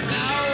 right now.